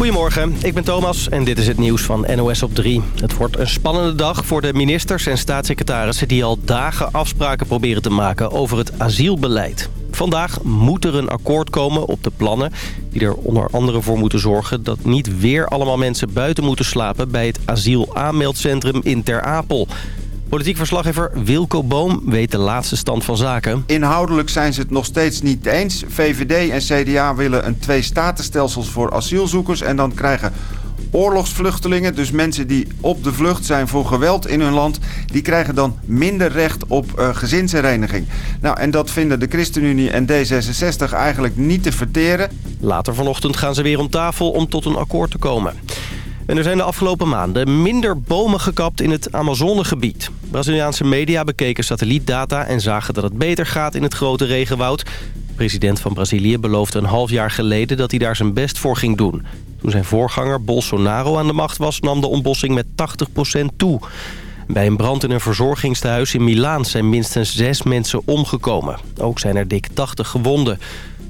Goedemorgen, ik ben Thomas en dit is het nieuws van NOS op 3. Het wordt een spannende dag voor de ministers en staatssecretarissen... die al dagen afspraken proberen te maken over het asielbeleid. Vandaag moet er een akkoord komen op de plannen... die er onder andere voor moeten zorgen... dat niet weer allemaal mensen buiten moeten slapen... bij het asielaanmeldcentrum in Ter Apel... Politiek verslaggever Wilco Boom weet de laatste stand van zaken. Inhoudelijk zijn ze het nog steeds niet eens. VVD en CDA willen een twee-statenstelsels voor asielzoekers... en dan krijgen oorlogsvluchtelingen, dus mensen die op de vlucht zijn voor geweld in hun land... die krijgen dan minder recht op uh, gezinshereniging. Nou, en dat vinden de ChristenUnie en D66 eigenlijk niet te verteren. Later vanochtend gaan ze weer om tafel om tot een akkoord te komen. En er zijn de afgelopen maanden minder bomen gekapt in het Amazonegebied. Braziliaanse media bekeken satellietdata en zagen dat het beter gaat in het grote regenwoud. De president van Brazilië beloofde een half jaar geleden dat hij daar zijn best voor ging doen. Toen zijn voorganger Bolsonaro aan de macht was, nam de ontbossing met 80% toe. Bij een brand in een verzorgingstehuis in Milaan zijn minstens zes mensen omgekomen. Ook zijn er dik 80 gewonden.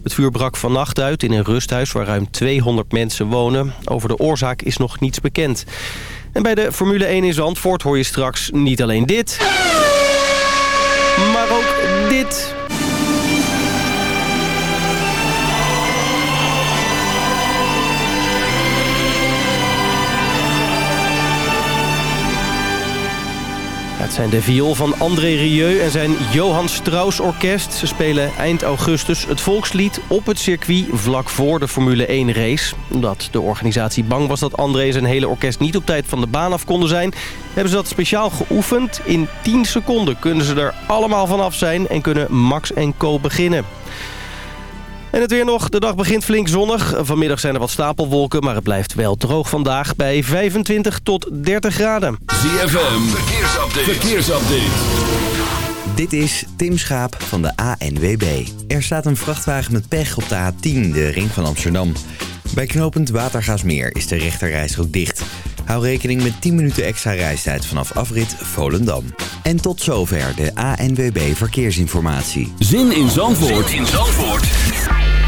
Het vuur brak vannacht uit in een rusthuis waar ruim 200 mensen wonen. Over de oorzaak is nog niets bekend. En bij de Formule 1 in Zandvoort hoor je straks niet alleen dit... maar ook dit... Het zijn de viool van André Rieu en zijn Johan Strauss Orkest. Ze spelen eind augustus het volkslied op het circuit vlak voor de Formule 1 race. Omdat de organisatie bang was dat André en zijn hele orkest niet op tijd van de baan af konden zijn... hebben ze dat speciaal geoefend. In 10 seconden kunnen ze er allemaal vanaf zijn en kunnen Max en Co beginnen. En het weer nog. De dag begint flink zonnig. Vanmiddag zijn er wat stapelwolken, maar het blijft wel droog vandaag bij 25 tot 30 graden. ZFM, verkeersupdate. verkeersupdate. Dit is Tim Schaap van de ANWB. Er staat een vrachtwagen met pech op de A10, de ring van Amsterdam. Bij knooppunt Watergaasmeer is de rechterrijstrook dicht. Hou rekening met 10 minuten extra reistijd vanaf afrit Volendam. En tot zover de ANWB Verkeersinformatie. Zin in Zandvoort, zin in Zandvoort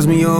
Tells me you're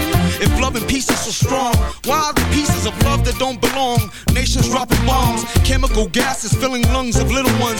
Peace is so strong, why are the pieces of love that don't belong? Nations dropping bombs, chemical gases filling lungs of little ones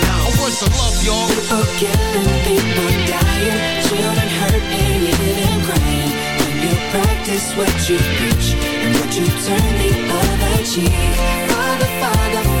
Where's the love, y'all? People killing, people dying, children hurt and hear them crying. When you practice what you preach and would you turn the other cheek? Father, Father,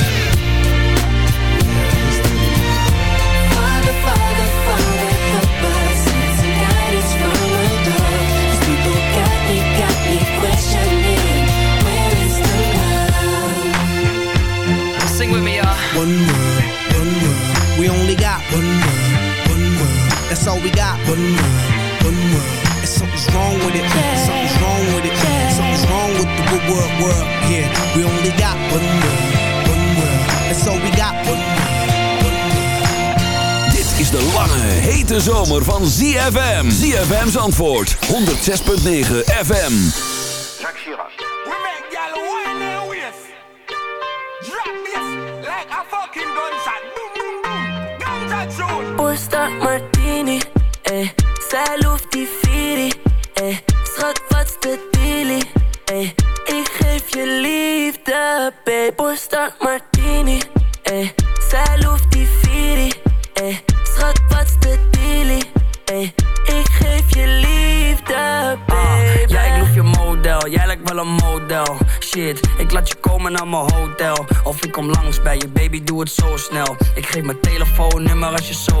One world, one world. We only got one world, one world. That's all we got. One world, one world. And something's wrong with it. Something's wrong with it. Something's wrong with the world, world. Yeah, we only got one world, one world. That's all we got. One world, is de lange, hete zomer van ZFM. ZFM's antwoord 106.9 FM. Oorsta Martini, eh. Zij loeft die eh. Schat, wat's de dealie, eh. Ik geef je liefde, babe. Oorsta Martini, eh. Zij loeft die eh. Schat, wat's de dealie, eh. Ik geef je liefde, babe. Ja, ik loef je model, jij lijkt wel een model. Shit, ik laat je komen naar mijn hotel. Of ik kom langs bij je, baby, doe het zo snel. Ik geef mijn telefoonnummer als je zo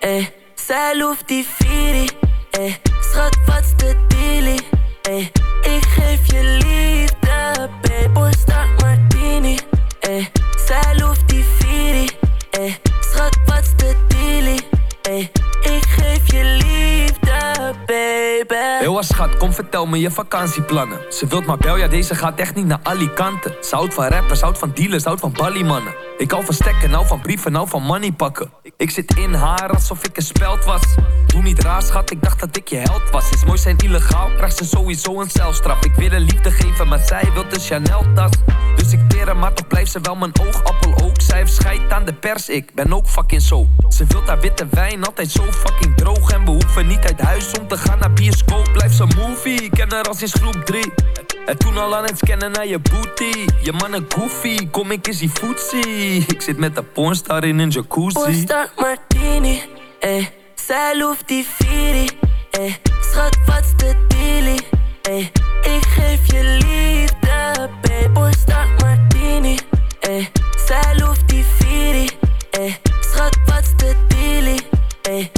eh. zij loeft die Firi. Eh, schat, wat's de dealie? Eh, ik geef je liefde, babe, start martini. Eh, zij loeft Heel schat, kom vertel me je vakantieplannen. Ze wilt maar bel, ja deze gaat echt niet naar Alicante. Ze houdt van rappers, houdt van dealers, houdt van ballymannen. Ik hou van stekken, nou van brieven, nou van money pakken. Ik zit in haar alsof ik een speld was. Doe niet raar schat, ik dacht dat ik je held was. Is mooi zijn illegaal, krijgt ze sowieso een celstraf. Ik wil een liefde geven, maar zij wil een Chanel tas. Dus ik maar toch blijft ze wel mijn oogappel ook. Zij heeft scheid aan de pers, ik ben ook fucking zo. Ze wilt haar witte wijn, altijd zo fucking droog. En we hoeven niet uit huis om te gaan naar bioscoop. Blijf ze movie, ik ken haar al sinds groep 3. En toen al aan het scannen naar je booty. Je man een goofy, kom ik eens die footsie. Ik zit met de pornstar in een jacuzzi. Pornstar martini, eh. Zij loeft die eh. Schat, wat's de dealie? Eh. Ik geef je liefde, babe. Pornstar eh. Zij loeft die Firi, eh. Schat, wat's de dealie? Eh.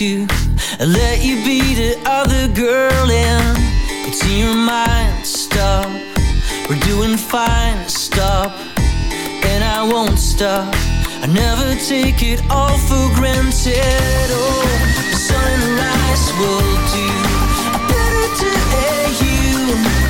To let you be the other girl and it's in your mind? Stop. We're doing fine, stop. And I won't stop. I never take it all for granted. Oh, the sunrise will do. Better to air you.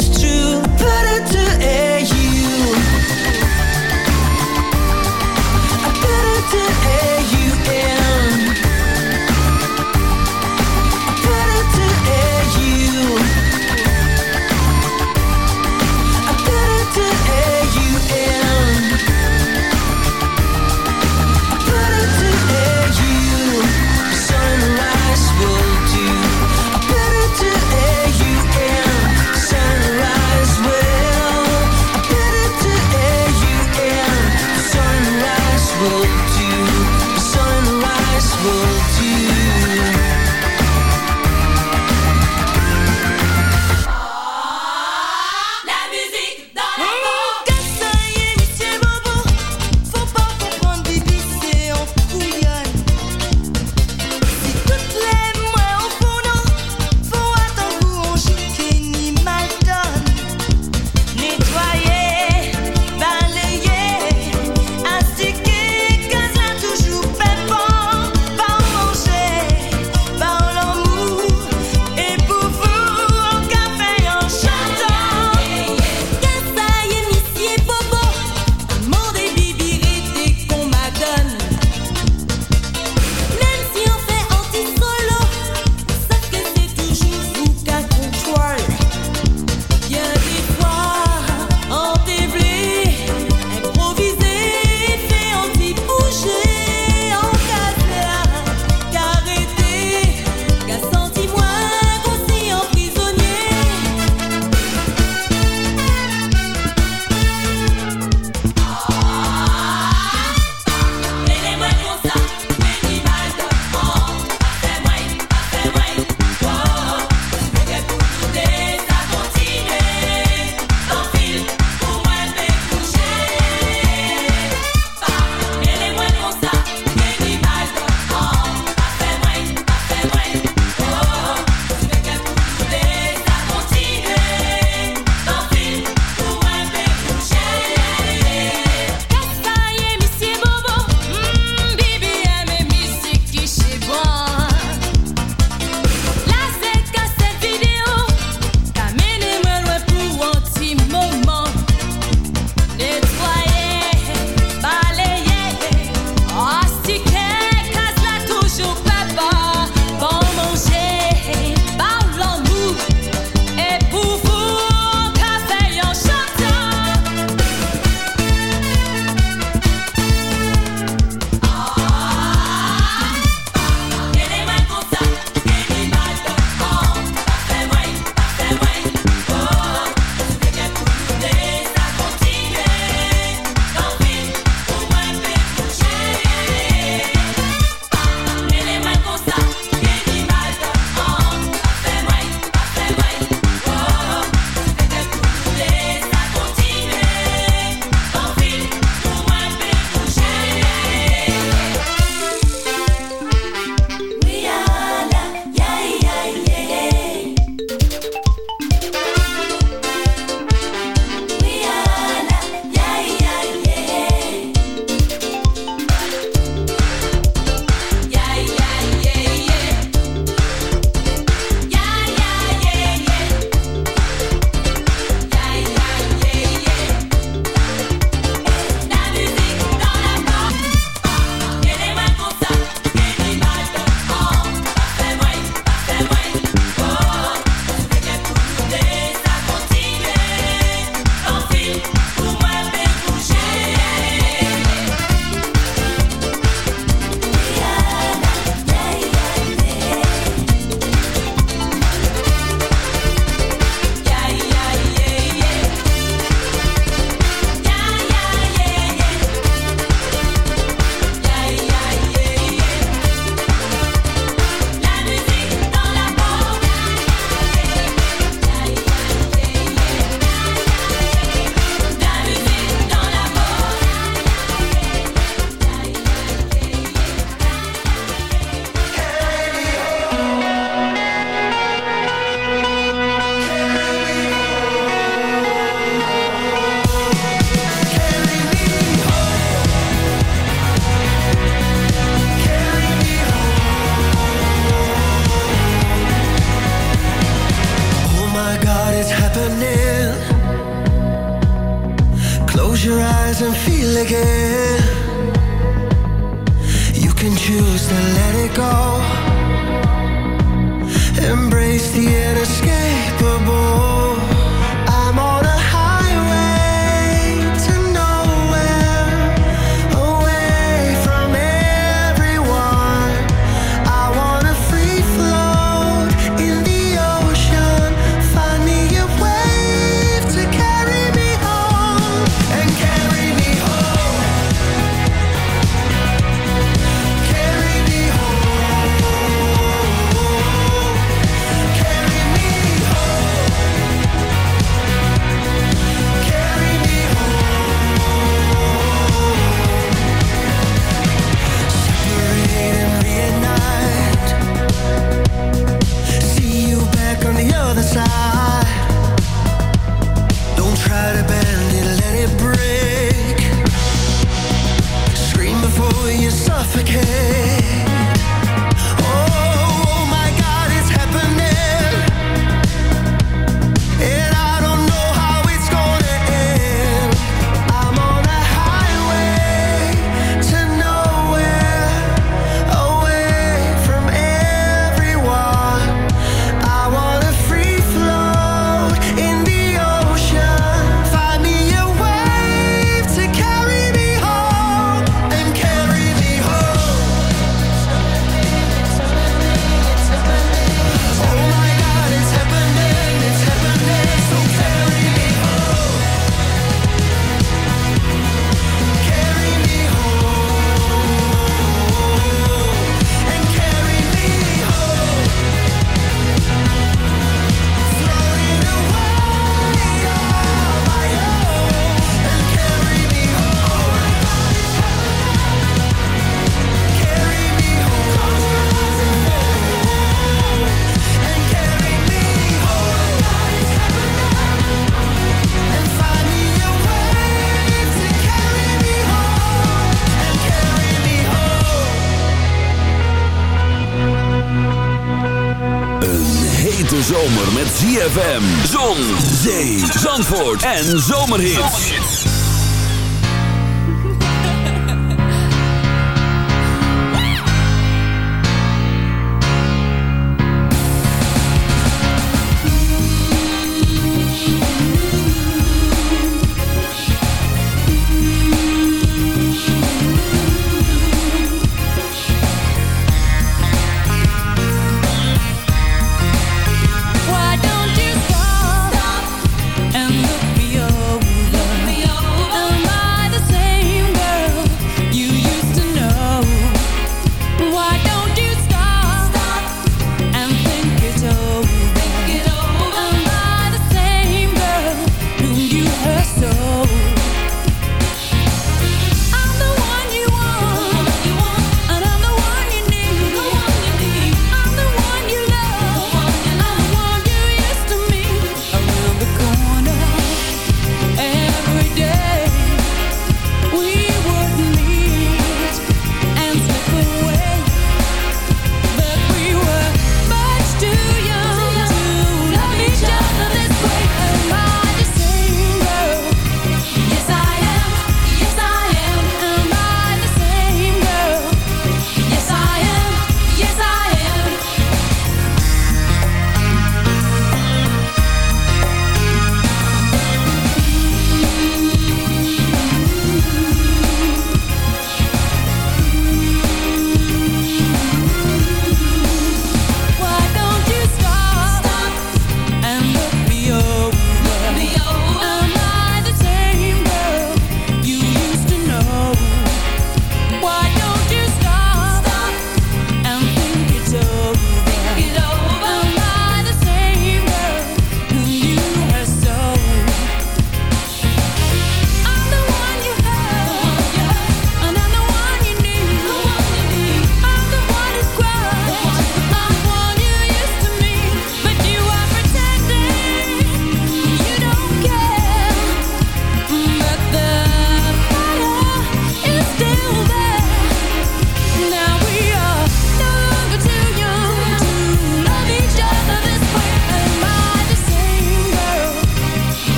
en zomerhits.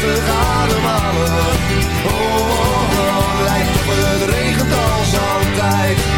rustig ademhalen. Oh, oh, oh, lijkt op het regent als altijd